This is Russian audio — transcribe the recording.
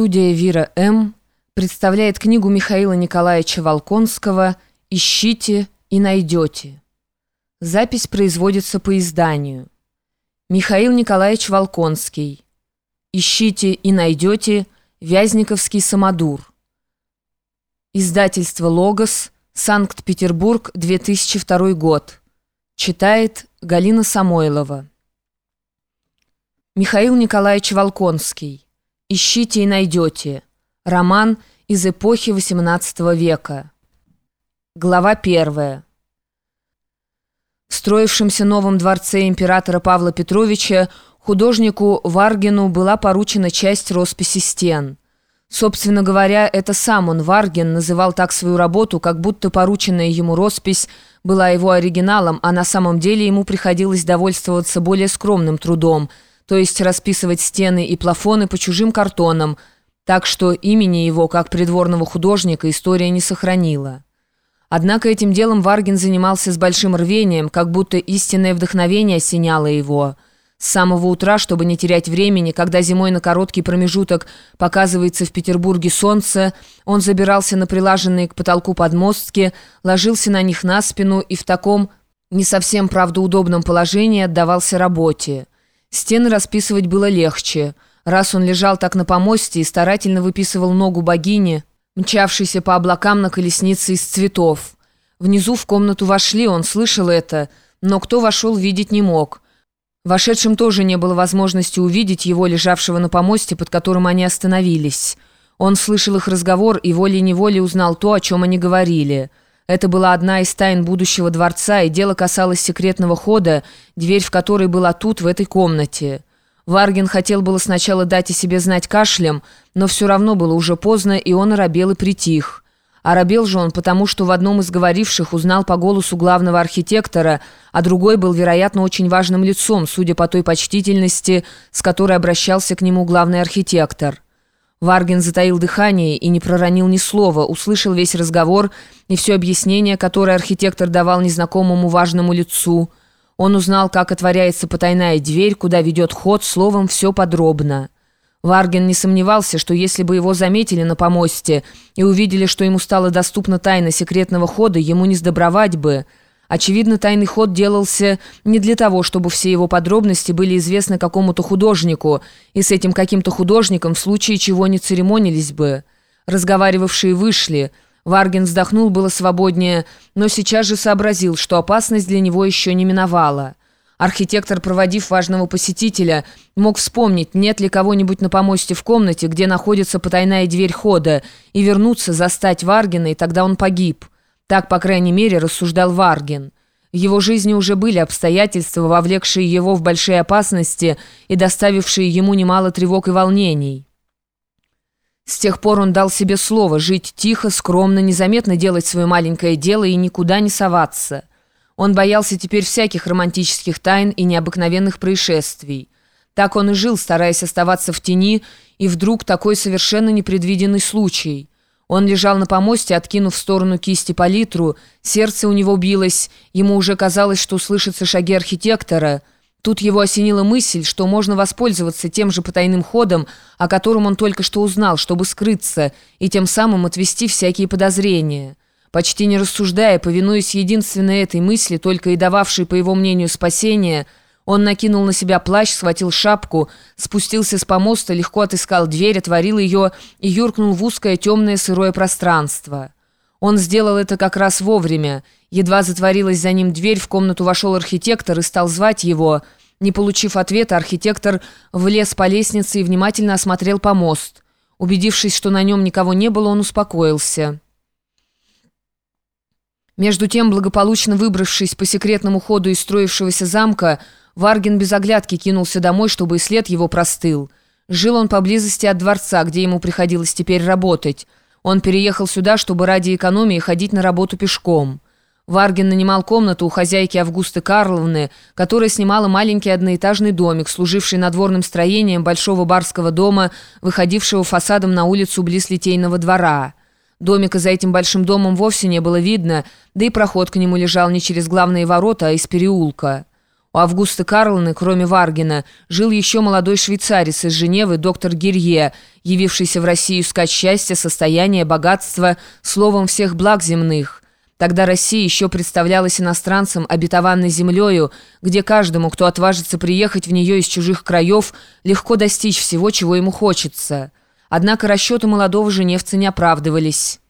Студия «Вира М.» представляет книгу Михаила Николаевича Волконского «Ищите и найдете». Запись производится по изданию. Михаил Николаевич Волконский. «Ищите и найдете» Вязниковский самодур. Издательство «Логос», Санкт-Петербург, 2002 год. Читает Галина Самойлова. Михаил Николаевич Волконский. «Ищите и найдете». Роман из эпохи XVIII века. Глава первая. В строившемся новом дворце императора Павла Петровича художнику Варгину была поручена часть росписи стен. Собственно говоря, это сам он, Варгин, называл так свою работу, как будто порученная ему роспись была его оригиналом, а на самом деле ему приходилось довольствоваться более скромным трудом – то есть расписывать стены и плафоны по чужим картонам, так что имени его, как придворного художника, история не сохранила. Однако этим делом Варгин занимался с большим рвением, как будто истинное вдохновение осеняло его. С самого утра, чтобы не терять времени, когда зимой на короткий промежуток показывается в Петербурге солнце, он забирался на прилаженные к потолку подмостки, ложился на них на спину и в таком не совсем правдоудобном положении отдавался работе. Стены расписывать было легче. Раз он лежал так на помосте и старательно выписывал ногу богини, мчавшейся по облакам на колеснице из цветов. Внизу в комнату вошли, он слышал это, но кто вошел, видеть не мог. Вошедшим тоже не было возможности увидеть его, лежавшего на помосте, под которым они остановились. Он слышал их разговор и волей-неволей узнал то, о чем они говорили – это была одна из тайн будущего дворца, и дело касалось секретного хода, дверь в которой была тут, в этой комнате. Варгин хотел было сначала дать о себе знать кашлем, но все равно было уже поздно, и он оробел и притих. Оробел же он потому, что в одном из говоривших узнал по голосу главного архитектора, а другой был, вероятно, очень важным лицом, судя по той почтительности, с которой обращался к нему главный архитектор. Варгин затаил дыхание и не проронил ни слова, услышал весь разговор и все объяснение, которое архитектор давал незнакомому важному лицу. Он узнал, как отворяется потайная дверь, куда ведет ход, словом, все подробно. Варгин не сомневался, что если бы его заметили на помосте и увидели, что ему стала доступна тайна секретного хода, ему не сдобровать бы – Очевидно, тайный ход делался не для того, чтобы все его подробности были известны какому-то художнику, и с этим каким-то художником в случае чего не церемонились бы. Разговаривавшие вышли. Варгин вздохнул было свободнее, но сейчас же сообразил, что опасность для него еще не миновала. Архитектор, проводив важного посетителя, мог вспомнить, нет ли кого-нибудь на помосте в комнате, где находится потайная дверь хода, и вернуться, застать Варгина, и тогда он погиб. Так, по крайней мере, рассуждал Варгин. В его жизни уже были обстоятельства, вовлекшие его в большие опасности и доставившие ему немало тревог и волнений. С тех пор он дал себе слово жить тихо, скромно, незаметно делать свое маленькое дело и никуда не соваться. Он боялся теперь всяких романтических тайн и необыкновенных происшествий. Так он и жил, стараясь оставаться в тени, и вдруг такой совершенно непредвиденный случай. Он лежал на помосте, откинув в сторону кисти палитру. Сердце у него билось. Ему уже казалось, что слышатся шаги архитектора. Тут его осенила мысль, что можно воспользоваться тем же потайным ходом, о котором он только что узнал, чтобы скрыться, и тем самым отвести всякие подозрения. Почти не рассуждая, повинуясь единственной этой мысли, только и дававшей, по его мнению, спасение – он накинул на себя плащ, схватил шапку, спустился с помоста, легко отыскал дверь, отворил ее и юркнул в узкое темное сырое пространство. Он сделал это как раз вовремя. Едва затворилась за ним дверь, в комнату вошел архитектор и стал звать его. Не получив ответа, архитектор влез по лестнице и внимательно осмотрел помост. Убедившись, что на нем никого не было, он успокоился. Между тем, благополучно выбравшись по секретному ходу из строившегося замка, Варгин без оглядки кинулся домой, чтобы и след его простыл. Жил он поблизости от дворца, где ему приходилось теперь работать. Он переехал сюда, чтобы ради экономии ходить на работу пешком. Варгин нанимал комнату у хозяйки Августы Карловны, которая снимала маленький одноэтажный домик, служивший надворным строением большого барского дома, выходившего фасадом на улицу близ Литейного двора. Домика за этим большим домом вовсе не было видно, да и проход к нему лежал не через главные ворота, а из переулка. У Августы Карловны, кроме Варгина, жил еще молодой швейцарец из Женевы, доктор Гирье, явившийся в Россию искать счастье, состояние, богатство, словом всех благ земных. Тогда Россия еще представлялась иностранцам обетованной землею, где каждому, кто отважится приехать в нее из чужих краев, легко достичь всего, чего ему хочется. Однако расчеты молодого женевца не оправдывались.